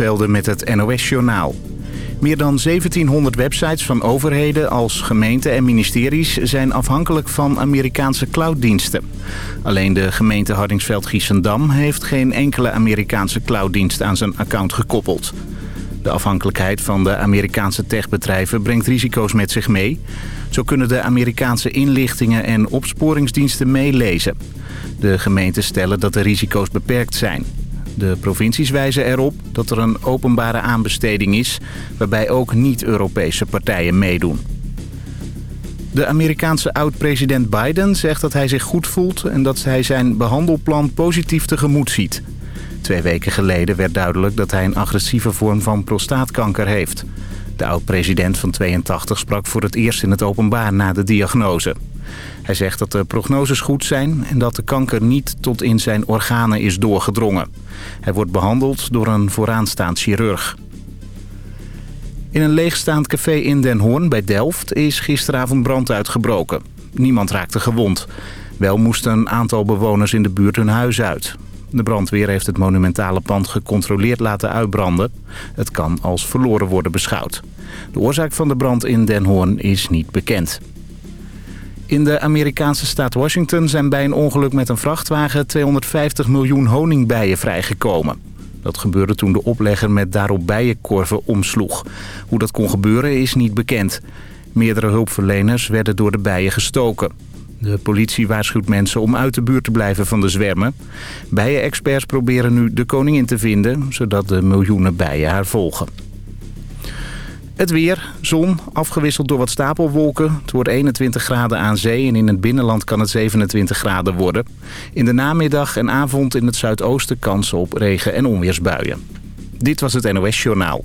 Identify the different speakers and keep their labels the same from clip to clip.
Speaker 1: Velden met het NOS-journaal. Meer dan 1700 websites van overheden als gemeenten en ministeries zijn afhankelijk van Amerikaanse clouddiensten. Alleen de gemeente Hardingsveld-Giessendam heeft geen enkele Amerikaanse clouddienst aan zijn account gekoppeld. De afhankelijkheid van de Amerikaanse techbedrijven brengt risico's met zich mee. Zo kunnen de Amerikaanse inlichtingen en opsporingsdiensten meelezen. De gemeenten stellen dat de risico's beperkt zijn. De provincies wijzen erop dat er een openbare aanbesteding is... waarbij ook niet-Europese partijen meedoen. De Amerikaanse oud-president Biden zegt dat hij zich goed voelt... en dat hij zijn behandelplan positief tegemoet ziet. Twee weken geleden werd duidelijk dat hij een agressieve vorm van prostaatkanker heeft. De oud-president van 82 sprak voor het eerst in het openbaar na de diagnose. Hij zegt dat de prognoses goed zijn en dat de kanker niet tot in zijn organen is doorgedrongen. Hij wordt behandeld door een vooraanstaand chirurg. In een leegstaand café in Den Hoorn bij Delft is gisteravond brand uitgebroken. Niemand raakte gewond. Wel moesten een aantal bewoners in de buurt hun huis uit. De brandweer heeft het monumentale pand gecontroleerd laten uitbranden. Het kan als verloren worden beschouwd. De oorzaak van de brand in Den Hoorn is niet bekend. In de Amerikaanse staat Washington zijn bij een ongeluk met een vrachtwagen 250 miljoen honingbijen vrijgekomen. Dat gebeurde toen de oplegger met daarop bijenkorven omsloeg. Hoe dat kon gebeuren is niet bekend. Meerdere hulpverleners werden door de bijen gestoken. De politie waarschuwt mensen om uit de buurt te blijven van de zwermen. Bijenexperts proberen nu de koningin te vinden... zodat de miljoenen bijen haar volgen. Het weer, zon, afgewisseld door wat stapelwolken. Het wordt 21 graden aan zee en in het binnenland kan het 27 graden worden. In de namiddag en avond in het zuidoosten kans op regen- en onweersbuien. Dit was het NOS Journaal.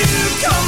Speaker 2: You come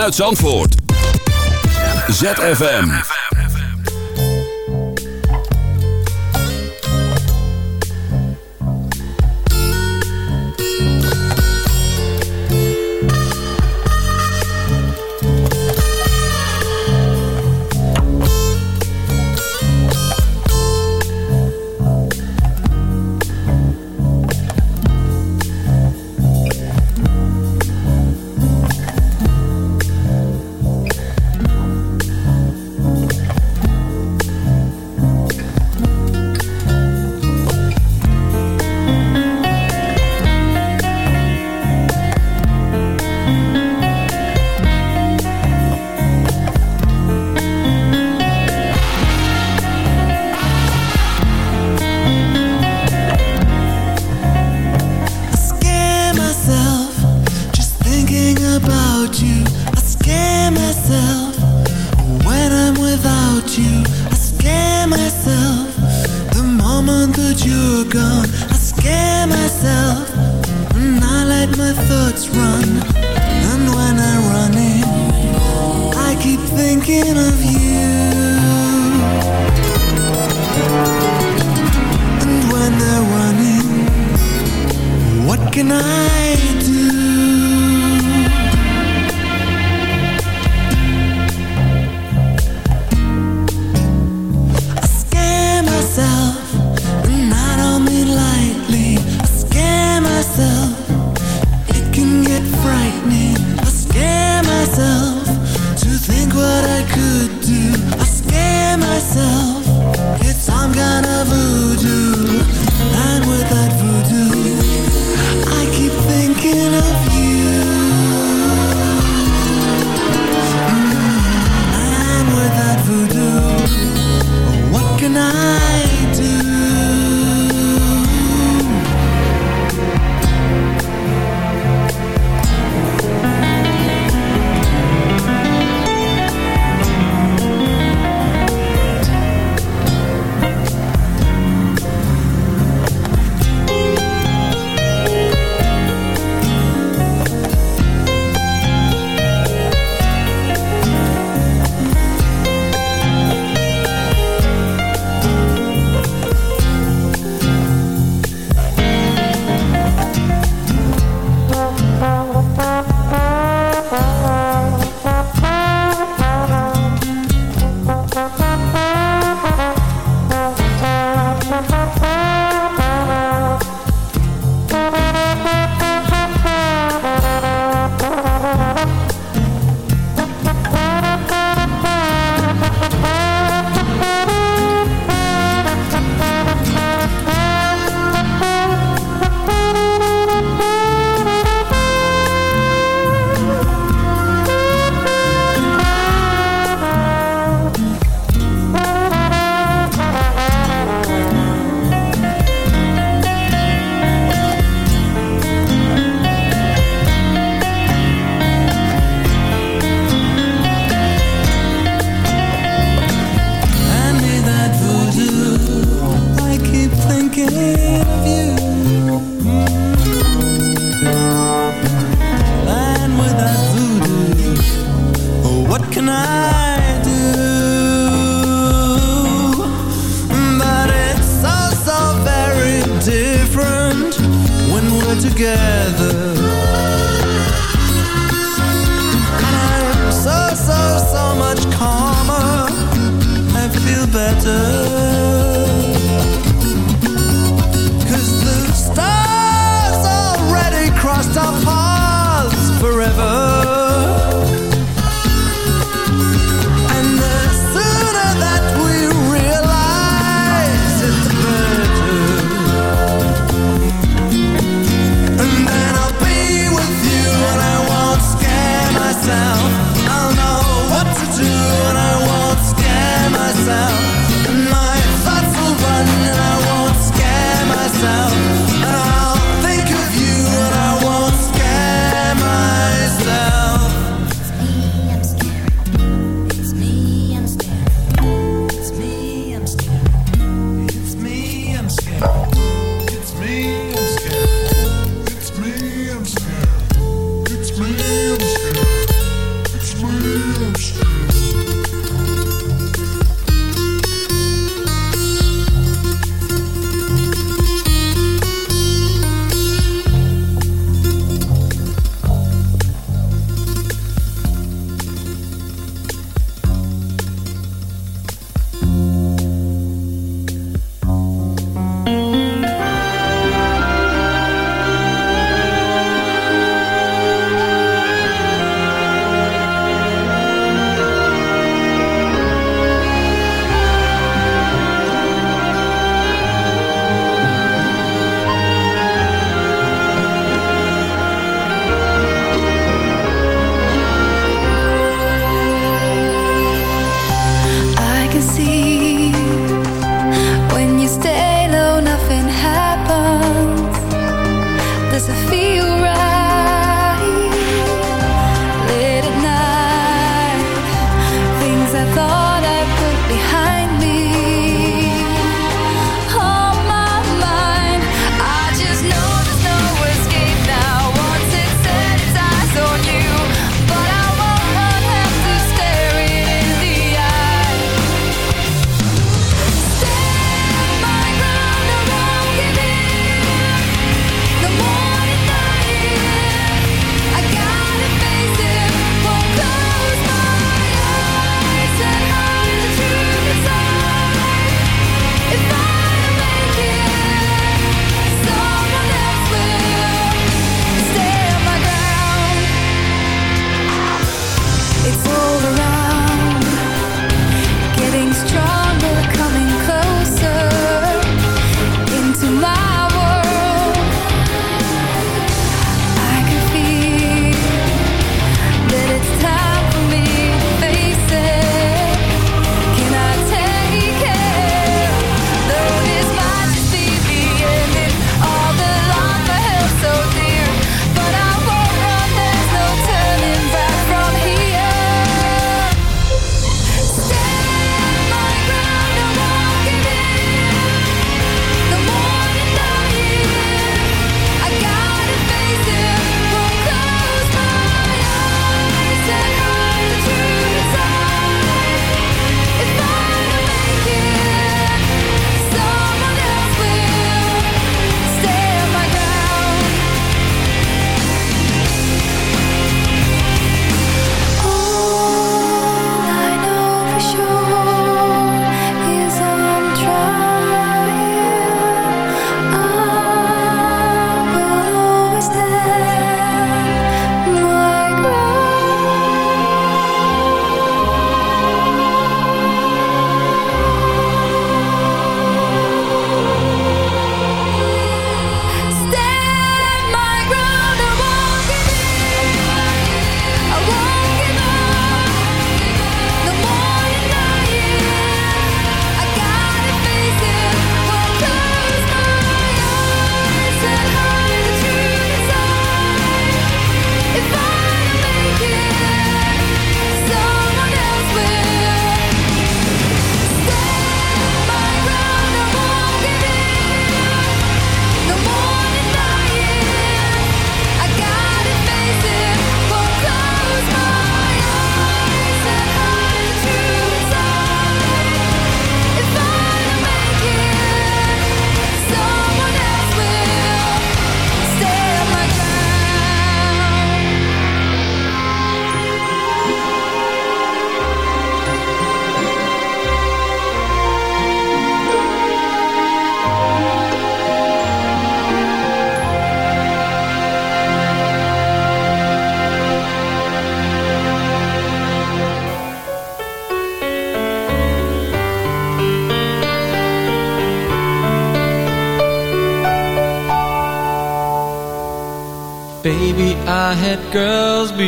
Speaker 2: vanuit Zandvoort. ZFM.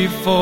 Speaker 3: before